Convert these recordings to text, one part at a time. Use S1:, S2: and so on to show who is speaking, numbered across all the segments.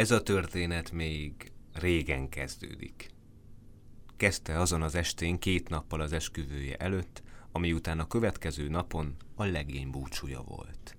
S1: Ez a történet még régen kezdődik. Kezdte azon az estén két nappal az esküvője előtt, ami után a következő napon a legény búcsúja volt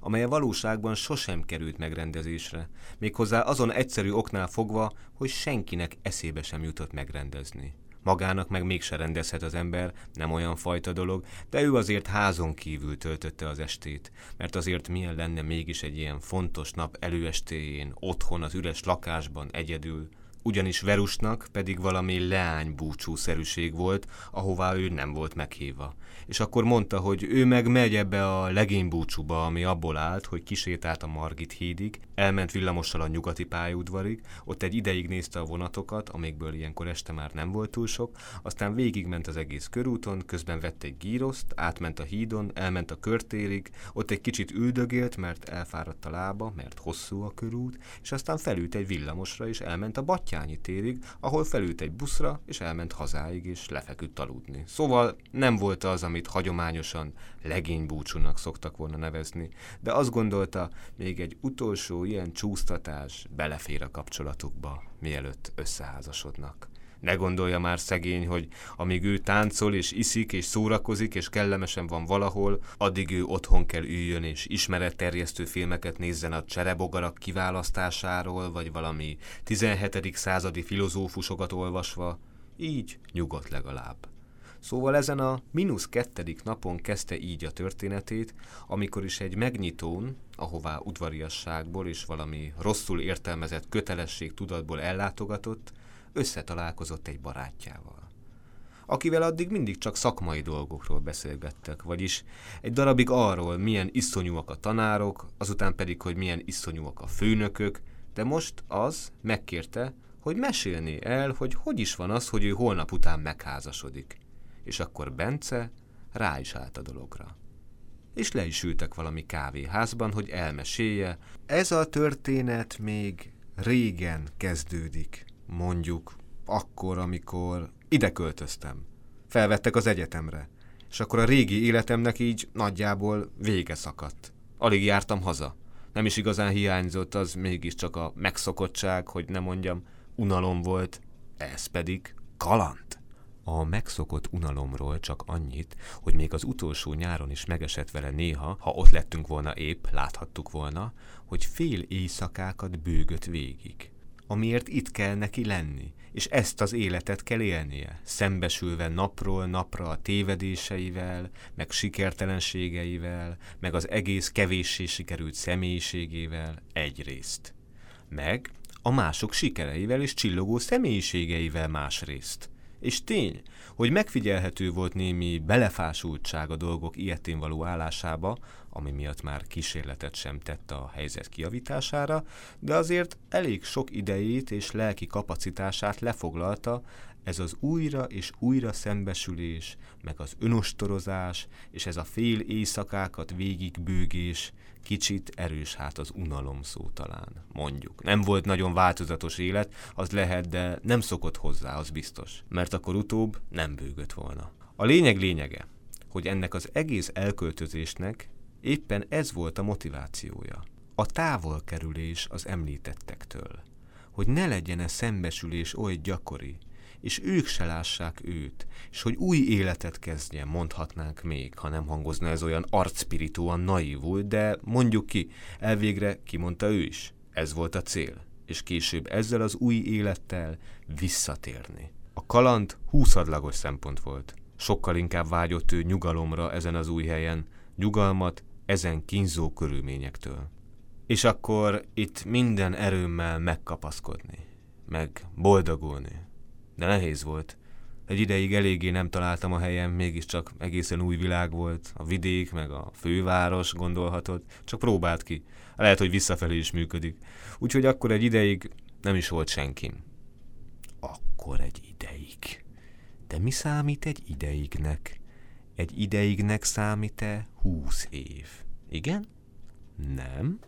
S1: amely a valóságban sosem került megrendezésre, méghozzá azon egyszerű oknál fogva, hogy senkinek eszébe sem jutott megrendezni. Magának meg mégse rendezhet az ember, nem olyan fajta dolog, de ő azért házon kívül töltötte az estét, mert azért milyen lenne mégis egy ilyen fontos nap előestéjén, otthon az üres lakásban egyedül, ugyanis Verusnak pedig valami leány búcsúszerűség volt, ahová ő nem volt meghívva. És akkor mondta, hogy ő meg megy ebbe a legény búcsúba, ami abból állt, hogy kisétált a Margit hídig, elment villamossal a nyugati pályaudvarig, ott egy ideig nézte a vonatokat, amikből ilyenkor este már nem volt túl sok, aztán végigment az egész körúton, közben vett egy gíroszt, átment a hídon, elment a körtérig, ott egy kicsit üldögélt, mert elfáradt a lába, mert hosszú a körút, és aztán felült egy villamosra, és elment a Battyányi térig, ahol felült egy buszra, és elment hazáig, és lefeküdt aludni. Szóval nem volt az, amit hagyományosan legénybúcsúnak szoktak volna nevezni, de azt gondolta, még egy utolsó ilyen csúsztatás belefér a kapcsolatukba, mielőtt összeházasodnak. Ne gondolja már szegény, hogy amíg ő táncol és iszik és szórakozik és kellemesen van valahol, addig ő otthon kell üljön és ismeretterjesztő filmeket nézzen a cserebogarak kiválasztásáról, vagy valami 17. századi filozófusokat olvasva. Így nyugodt legalább. Szóval ezen a mínusz kettedik napon kezdte így a történetét, amikor is egy megnyitón, ahová udvariasságból és valami rosszul értelmezett kötelesség tudatból ellátogatott, összetalálkozott egy barátjával akivel addig mindig csak szakmai dolgokról beszélgettek, vagyis egy darabig arról, milyen iszonyúak a tanárok, azután pedig, hogy milyen iszonyúak a főnökök, de most az megkérte, hogy mesélné el, hogy hogy is van az, hogy ő holnap után megházasodik. És akkor Bence rá is állt a dologra. És le is ültek valami kávéházban, hogy elmesélje. Ez a történet még régen kezdődik mondjuk akkor, amikor ide költöztem. Felvettek az egyetemre, és akkor a régi életemnek így nagyjából vége szakadt. Alig jártam haza. Nem is igazán hiányzott, az mégiscsak a megszokottság, hogy nem mondjam, unalom volt, ez pedig kaland. A megszokott unalomról csak annyit, hogy még az utolsó nyáron is megesett vele néha, ha ott lettünk volna épp, láthattuk volna, hogy fél éjszakákat bőgött végig amiért itt kell neki lenni, és ezt az életet kell élnie, szembesülve napról napra a tévedéseivel, meg sikertelenségeivel, meg az egész kevéssé sikerült személyiségével egyrészt. Meg a mások sikereivel és csillogó személyiségeivel másrészt. És tény, hogy megfigyelhető volt némi belefásultság a dolgok ilyetén való állásába, ami miatt már kísérletet sem tett a helyzet kiavítására, de azért elég sok idejét és lelki kapacitását lefoglalta ez az újra és újra szembesülés, meg az önostorozás, és ez a fél éjszakákat végigbőgés, kicsit erős hát az unalom szó talán, mondjuk. Nem volt nagyon változatos élet, az lehet, de nem szokott hozzá, az biztos, mert akkor utóbb nem bőgött volna. A lényeg lényege, hogy ennek az egész elköltözésnek éppen ez volt a motivációja. A távolkerülés az említettektől. Hogy ne legyen-e szembesülés oly gyakori, és ők se lássák őt, és hogy új életet kezdjen, mondhatnánk még, ha nem hangozna ez olyan arcspiritóan naívul, de mondjuk ki, elvégre kimondta ő is. Ez volt a cél, és később ezzel az új élettel visszatérni. A kaland húszadlagos szempont volt. Sokkal inkább vágyott ő nyugalomra ezen az új helyen, nyugalmat ezen kínzó körülményektől. És akkor itt minden erőmmel megkapaszkodni, meg boldogulni, de nehéz volt. Egy ideig eléggé nem találtam a helyem, mégiscsak egészen új világ volt, a vidék, meg a főváros gondolhatod, csak próbált ki. Lehet, hogy visszafelé is működik. Úgyhogy akkor egy ideig nem is volt senkim. Akkor egy ideig. De mi számít egy ideignek? Egy ideignek számít-e húsz év? Igen? Nem?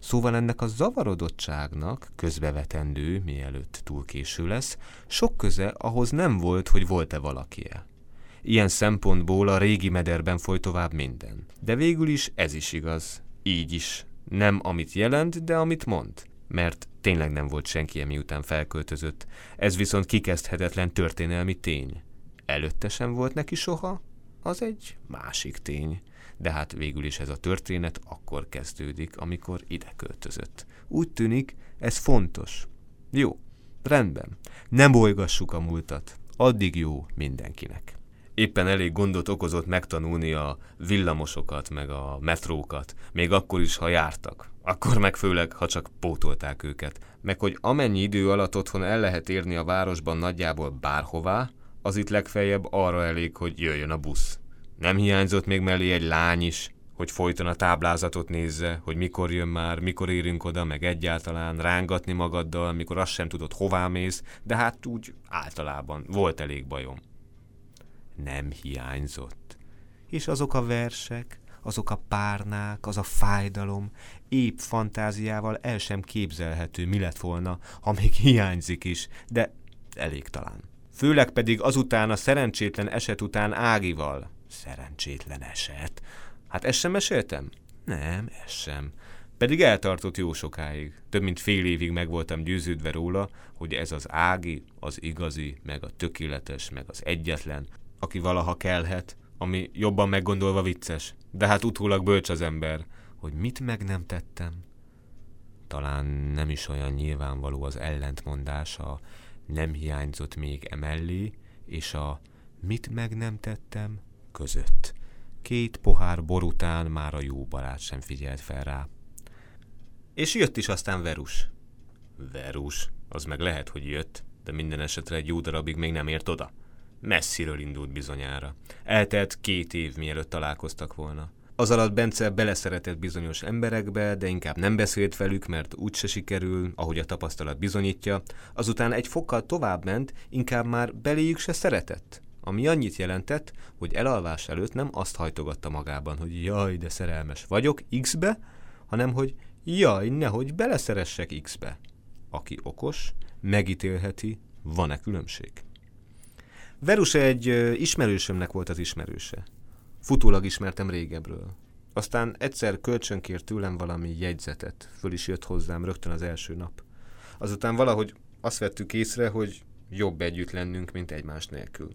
S1: Szóval ennek a zavarodottságnak, közbevetendő, mielőtt túl késő lesz, sok köze ahhoz nem volt, hogy volt-e valakie. Ilyen szempontból a régi mederben foly tovább minden. De végül is ez is igaz. Így is. Nem amit jelent, de amit mond. mert tényleg nem volt senki, miután felköltözött. Ez viszont kikezdhetetlen történelmi tény. Előtte sem volt neki soha, az egy másik tény. De hát végül is ez a történet akkor kezdődik, amikor ide költözött. Úgy tűnik, ez fontos. Jó, rendben. Nem bolygassuk a múltat. Addig jó mindenkinek. Éppen elég gondot okozott megtanulni a villamosokat, meg a metrókat, még akkor is, ha jártak. Akkor meg főleg, ha csak pótolták őket. Meg hogy amennyi idő alatt otthon el lehet érni a városban nagyjából bárhová, az itt legfeljebb arra elég, hogy jöjjön a busz. Nem hiányzott még mellé egy lány is, hogy folyton a táblázatot nézze, hogy mikor jön már, mikor érünk oda, meg egyáltalán rángatni magaddal, mikor azt sem tudod, hová mész, de hát úgy általában volt elég bajom. Nem hiányzott. És azok a versek, azok a párnák, az a fájdalom, épp fantáziával el sem képzelhető, mi lett volna, ha még hiányzik is, de elég talán. Főleg pedig azután a szerencsétlen eset után Ágival. Szerencsétlen eset? Hát ezt sem meséltem? Nem, ez sem. Pedig eltartott jó sokáig. Több mint fél évig meg voltam győződve róla, hogy ez az Ági, az igazi, meg a tökéletes, meg az egyetlen, aki valaha kelhet, ami jobban meggondolva vicces. De hát utólag bölcs az ember, hogy mit meg nem tettem. Talán nem is olyan nyilvánvaló az ellentmondása, nem hiányzott még emellé, és a mit meg nem tettem között. Két pohár bor után már a jó barát sem figyelt fel rá. És jött is aztán Verus. Verus, az meg lehet, hogy jött, de minden esetre egy jó darabig még nem ért oda. Messziről indult bizonyára. Eltelt két év, mielőtt találkoztak volna. Az alatt Bence beleszeretett bizonyos emberekbe, de inkább nem beszélt velük, mert úgyse sikerül, ahogy a tapasztalat bizonyítja. Azután egy fokkal tovább ment, inkább már beléjük se szeretett. Ami annyit jelentett, hogy elalvás előtt nem azt hajtogatta magában, hogy jaj, de szerelmes vagyok X-be, hanem hogy jaj, nehogy beleszeressek X-be. Aki okos, megítélheti, van-e különbség. Verus egy ismerősömnek volt az ismerőse. Futólag ismertem régebről. Aztán egyszer kölcsönkért tőlem valami jegyzetet, föl is jött hozzám rögtön az első nap. Azután valahogy azt vettük észre, hogy jobb együtt lennünk, mint egymás nélkül.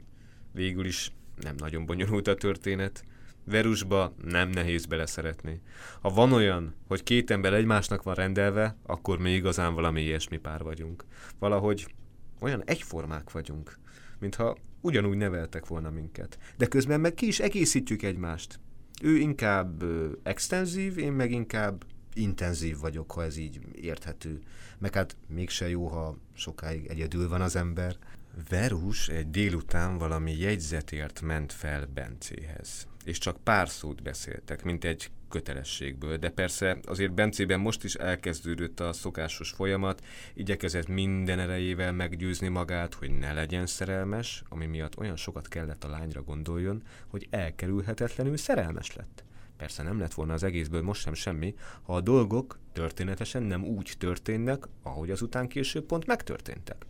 S1: Végül is nem nagyon bonyolult a történet. Verusba nem nehéz beleszeretni. Ha van olyan, hogy két ember egymásnak van rendelve, akkor mi igazán valami ilyesmi pár vagyunk. Valahogy olyan egyformák vagyunk, mintha ugyanúgy neveltek volna minket. De közben meg ki is egészítjük egymást. Ő inkább ö, extenzív, én meg inkább intenzív vagyok, ha ez így érthető. Meg hát mégse jó, ha sokáig egyedül van az ember. Verus egy délután valami jegyzetért ment fel Bencéhez, és csak pár szót beszéltek, mint egy kötelességből, de persze azért Bencében most is elkezdődött a szokásos folyamat, igyekezett minden erejével meggyőzni magát, hogy ne legyen szerelmes, ami miatt olyan sokat kellett a lányra gondoljon, hogy elkerülhetetlenül szerelmes lett. Persze nem lett volna az egészből most sem semmi, ha a dolgok történetesen nem úgy történnek, ahogy azután később pont megtörténtek.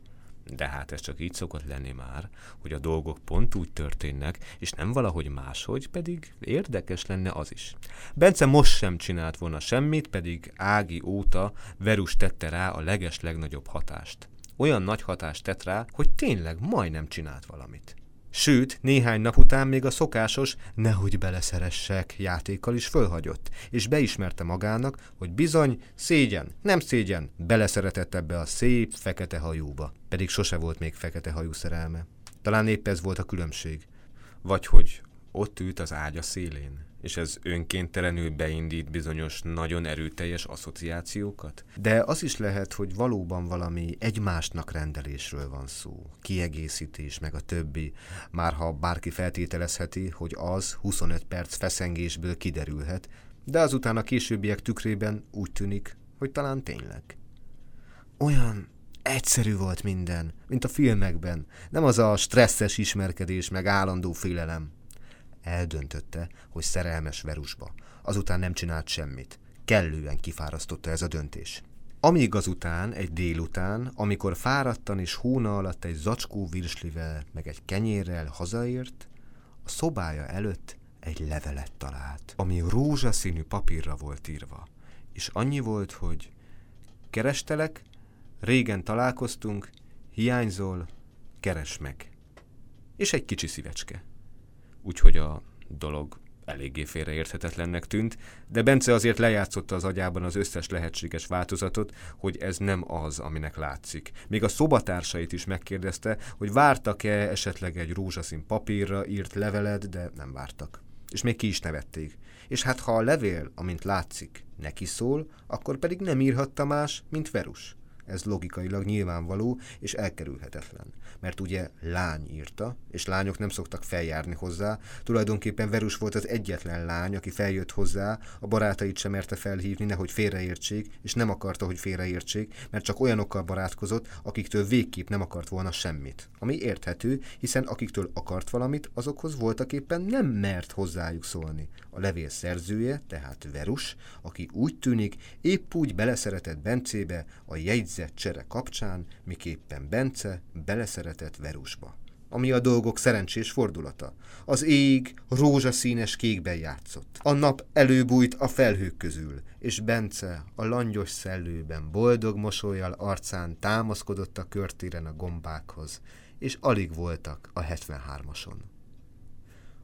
S1: De hát ez csak így szokott lenni már, hogy a dolgok pont úgy történnek, és nem valahogy máshogy, pedig érdekes lenne az is. Bence most sem csinált volna semmit, pedig Ági óta Verus tette rá a leges legnagyobb hatást. Olyan nagy hatást tett rá, hogy tényleg majdnem csinált valamit. Sőt, néhány nap után még a szokásos nehogy beleszeressek játékkal is fölhagyott, és beismerte magának, hogy bizony, szégyen, nem szégyen, beleszeretett ebbe a szép, fekete hajóba. Pedig sose volt még fekete hajú szerelme. Talán épp ez volt a különbség. Vagy hogy ott ült az ágya szélén, és ez önkéntelenül beindít bizonyos nagyon erőteljes asszociációkat? De az is lehet, hogy valóban valami egymásnak rendelésről van szó, kiegészítés, meg a többi, már ha bárki feltételezheti, hogy az 25 perc feszengésből kiderülhet, de azután a későbbiek tükrében úgy tűnik, hogy talán tényleg. Olyan egyszerű volt minden, mint a filmekben, nem az a stresszes ismerkedés meg állandó félelem. Eldöntötte, hogy szerelmes Verusba. Azután nem csinált semmit. Kellően kifárasztotta ez a döntés. Amíg azután, egy délután, amikor fáradtan és hóna alatt egy zacskó virslivel, meg egy kenyérrel hazaért, a szobája előtt egy levelet talált, ami rózsaszínű papírra volt írva, és annyi volt, hogy Kerestelek, régen találkoztunk, hiányzol, keres meg. És egy kicsi szívecske. Úgyhogy a dolog eléggé félreérthetetlennek tűnt, de Bence azért lejátszotta az agyában az összes lehetséges változatot, hogy ez nem az, aminek látszik. Még a szobatársait is megkérdezte, hogy vártak-e esetleg egy rózsaszín papírra írt leveled, de nem vártak. És még ki is nevették. És hát ha a levél, amint látszik, neki szól, akkor pedig nem írhatta más, mint Verus. Ez logikailag nyilvánvaló és elkerülhetetlen. Mert ugye lány írta, és lányok nem szoktak feljárni hozzá. Tulajdonképpen Verus volt az egyetlen lány, aki feljött hozzá, a barátait sem merte felhívni, nehogy félreértsék, és nem akarta, hogy félreértsék, mert csak olyanokkal barátkozott, akiktől végképp nem akart volna semmit. Ami érthető, hiszen akiktől akart valamit, azokhoz voltak éppen nem mert hozzájuk szólni. A levél szerzője, tehát Verus, aki úgy tűnik, épp úgy beleszeretett Bencébe a jegyzett csere kapcsán, miképpen Bence beleszeretett Verusba ami a dolgok szerencsés fordulata. Az ég rózsaszínes kékben játszott. A nap előbújt a felhők közül, és Bence a langyos szellőben boldog mosolyjal arcán támaszkodott a körtéren a gombákhoz, és alig voltak a 73-ason.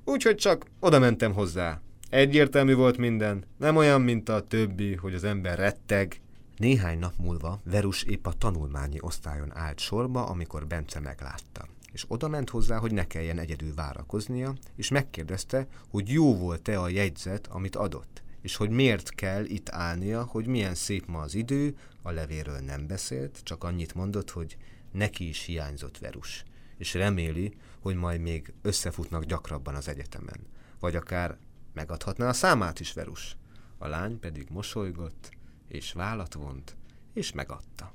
S1: Úgyhogy csak oda mentem hozzá, Egyértelmű volt minden, nem olyan, mint a többi, hogy az ember retteg. Néhány nap múlva Verus épp a tanulmányi osztályon állt sorba, amikor Bence meglátta és oda ment hozzá, hogy ne kelljen egyedül várakoznia, és megkérdezte, hogy jó volt-e a jegyzet, amit adott, és hogy miért kell itt állnia, hogy milyen szép ma az idő, a levéről nem beszélt, csak annyit mondott, hogy neki is hiányzott Verus, és reméli, hogy majd még összefutnak gyakrabban az egyetemen, vagy akár Megadhatná a számát is Verus. A lány pedig mosolygott, és vállat vont, és megadta.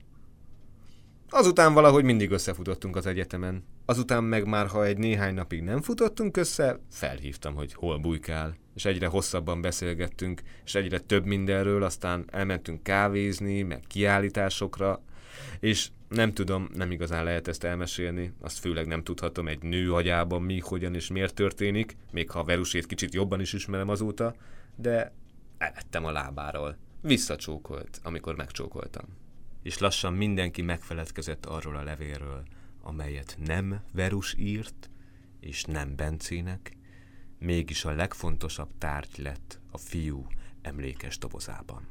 S1: Azután valahogy mindig összefutottunk az egyetemen. Azután meg már, ha egy néhány napig nem futottunk össze, felhívtam, hogy hol bujkál, és egyre hosszabban beszélgettünk, és egyre több mindenről, aztán elmentünk kávézni, meg kiállításokra, és nem tudom, nem igazán lehet ezt elmesélni, azt főleg nem tudhatom egy nő agyában mi, hogyan és miért történik, még ha a Verusét kicsit jobban is ismerem azóta, de elettem a lábáról. Visszacsókolt, amikor megcsókoltam. És lassan mindenki megfeledkezett arról a levélről, amelyet nem Verus írt, és nem Bencének, mégis a legfontosabb tárgy lett a fiú emlékes dobozában.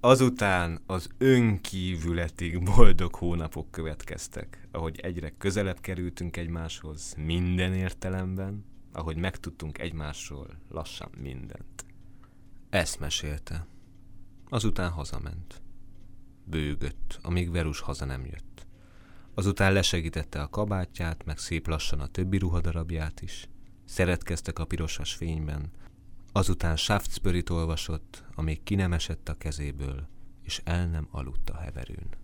S1: Azután az önkívületig boldog hónapok következtek, ahogy egyre közelebb kerültünk egymáshoz minden értelemben, ahogy megtudtunk egymásról lassan mindent. Ezt mesélte. Azután hazament. Bőgött, amíg Verus haza nem jött. Azután lesegítette a kabátját, meg szép lassan a többi ruhadarabját is. Szeretkeztek a pirosas fényben, Azután Shaftesbury-t olvasott, amíg ki nem esett a kezéből, és el nem aludt a heverőn.